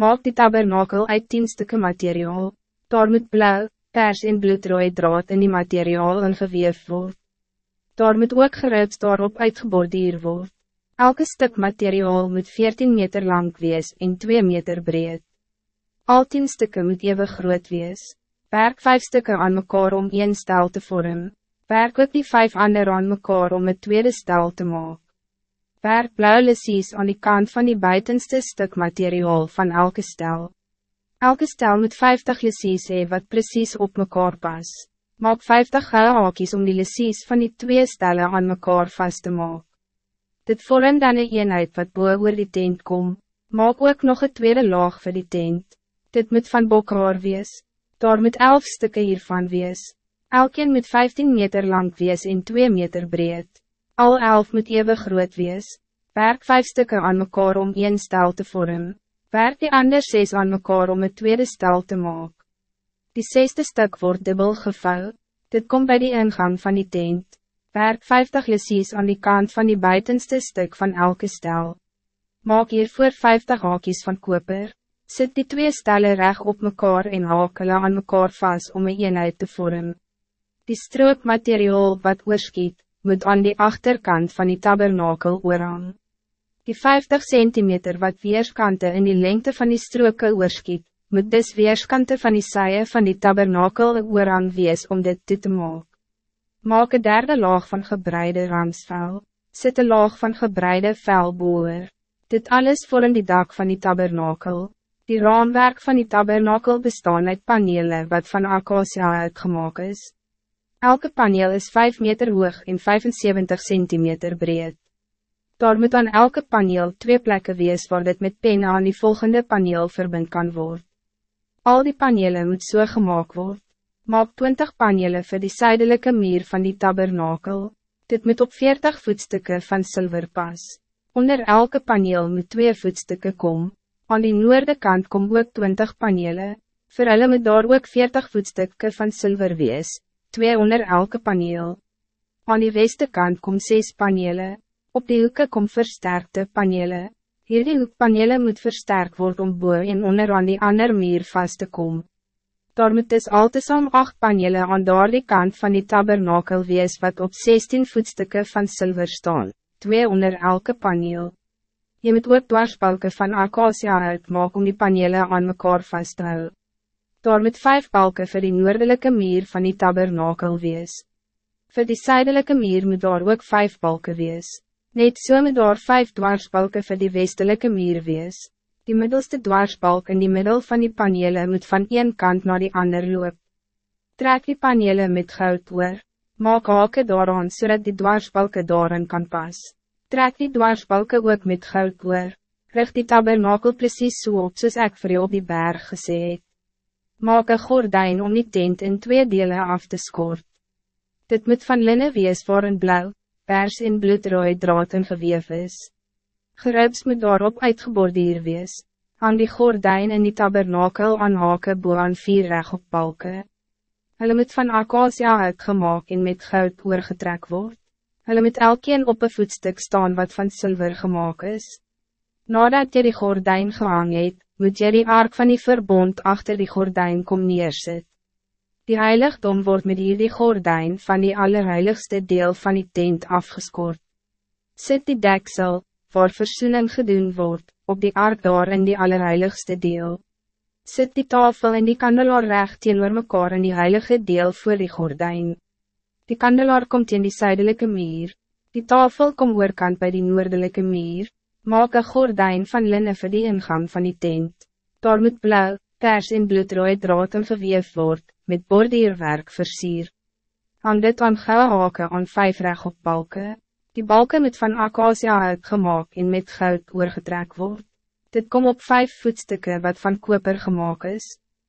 Maak die tabernakel uit tien stukken materiaal, daar moet blauw, pers en bloedrooi draad in die materiaal ingeweef word. Daar moet ook gerups daarop uitgeborduur word. Elke stuk materiaal moet 14 meter lang wees en 2 meter breed. Al 10 stukken moet even groot wees. Werk 5 stukken aan mekaar om één stel te vormen. Werk ook die 5 ander aan mekaar om het tweede stel te maken. Werk blauw lesies aan die kant van die buitenste stuk materiaal van elke stel. Elke stel moet 50 lesies hee wat precies op mekaar pas. Maak 50 gouden haakjes om die lesies van die twee stellen aan mekaar vast te maken. Dit vorm dan een eenheid wat boe oor die tent kom. Maak ook nog een tweede laag voor die tent. Dit moet van bokhaar wees. Daar moet elf stukken hiervan wees. Elkeen moet 15 meter lang wees en 2 meter breed. Al elf moet even groot wees. Werk vijf stukken aan mekaar om één stel te vormen. Werk die ander zes aan mekaar om een tweede stel te maken. Die zesde stuk wordt dubbel gevouwen. Dit komt bij die ingang van die tent. Werk 50 lesies aan die kant van die buitenste stuk van elke stel. Maak hiervoor 50 haakjes van koper. Zet die twee stellen recht op mekaar en haak hulle aan mekaar vast om een eenheid te vormen. Die stroopmateriaal wat oorskiet, moet aan die achterkant van die tabernakel oorhang. Die 50 centimeter wat weerskante in die lengte van die stroke oorskiet, moet dus weerskante van die saie van die tabernakel oorhang wees om dit toe te maken. Maak een derde laag van gebreide ramsvel. Zet een laag van gebreide vel boer. Dit alles vormt die dak van die tabernakel. Die raamwerk van die tabernakel bestaan uit panelen wat van acacia uitgemaakt is. Elke paneel is 5 meter hoog en 75 centimeter breed. Daar moet aan elke paneel twee plekken wees waar dit met penne aan die volgende paneel verbind kan worden. Al die panelen moet so gemaakt worden. Maak 20 panelen voor die zuidelijke muur van die tabernakel. Dit moet op 40 voetstukken van zilver pas. Onder elke paneel moet twee voetstukken komen. Aan die noorde kant kom ook 20 panelen. Voor hulle moet daar ook 40 voetstukken van zilver wees, twee onder elke paneel. Aan die weste kant kom 6 panelen. Op die hoeken kom versterkte panelen. Hierdie hoekpanelen moet versterkt worden om boe en onder aan die ander muur vast te komen. Daar moet dus altesaam acht panelen aan die kant van die tabernakel wees wat op 16 voetstukken van zilver staan, twee onder elke paneel. Je moet ook dwarsbalken van acacia uitmaak om die panelen aan mekaar vast te hou. Daar moet vijf balken voor die noordelijke muur van die tabernakel wees. Voor die zuidelijke muur moet daar ook vijf balken wees. Net so moet daar vijf dwarsbalken voor die westelijke muur wees. Die middelste dwarsbalk in die middel van die panelen moet van een kant naar die ander loop. Trek die panelen met goud oor. Maak hake daaraan zodat die dwarsbalken daarin kan pas. Trek die dwarsbalken ook met goud oor. Richt die tabernakel precies so op soos ek vir jou op die berg gesê het. Maak een gordijn om die tent in twee delen af te skort. Dit moet van linnen wees voor een blauw, pers en bloedrooi draad in geweef is. Geribs moet daarop uitgeborduur wees, aan die gordijn in die tabernakel aan hake boe aan vier reg op balke. Hulle moet van acacia uitgemaak en met goud oorgetrek word. Hulle moet elkeen op een voetstuk staan wat van zilver gemaakt is. Nadat jy die gordijn gehang het, moet jy die ark van die verbond achter die gordijn kom neersit. Die heiligdom wordt met hier die gordijn van die allerheiligste deel van die tent afgeskort. Zet die deksel, waar versoening gedoen wordt, op die ark daar in die allerheiligste deel. Zet die tafel en die kandelaar recht teenoor mekaar in die heilige deel voor die gordijn. Die kandelaar komt in die zuidelijke muur, die tafel kom oorkant bij die noordelijke muur, maak een gordijn van linnen voor die ingang van die tent. Daar moet blauw, pers en bloedrooi draad en geweef word, met bordierwerk versier. Hang dit aan gouden haken aan vijf reg op balken. Die balken moet van acacia uitgemaak en met goud oorgetrek word. Dit kom op vijf voetstukken wat van koper gemaakt is.